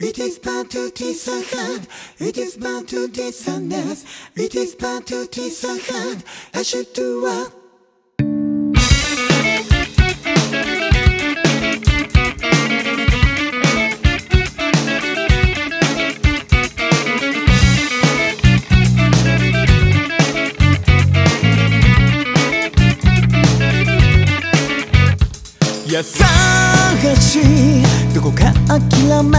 It is bound to tease a hand. It is bound to tease a nest. It is bound to tease a hand. I should do what? 探しどこか諦め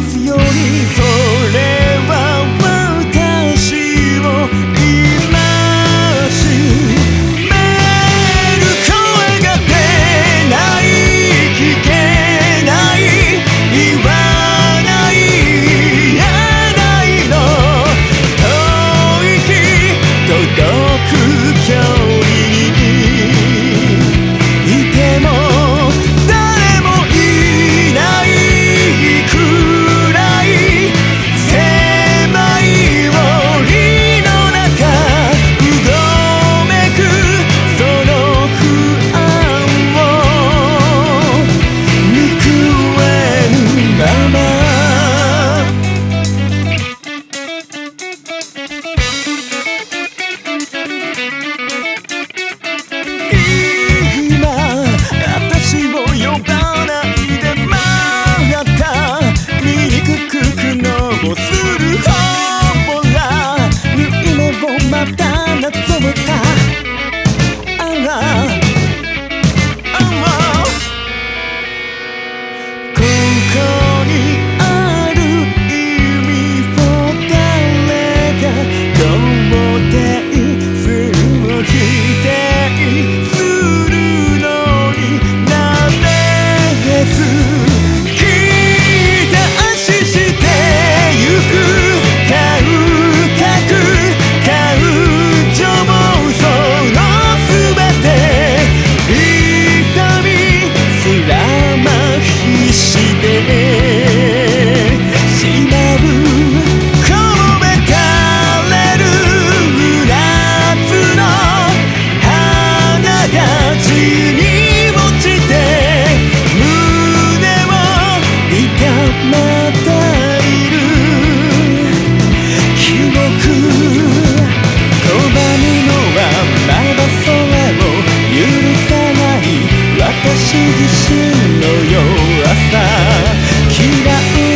ですように。私自身の弱さ嫌い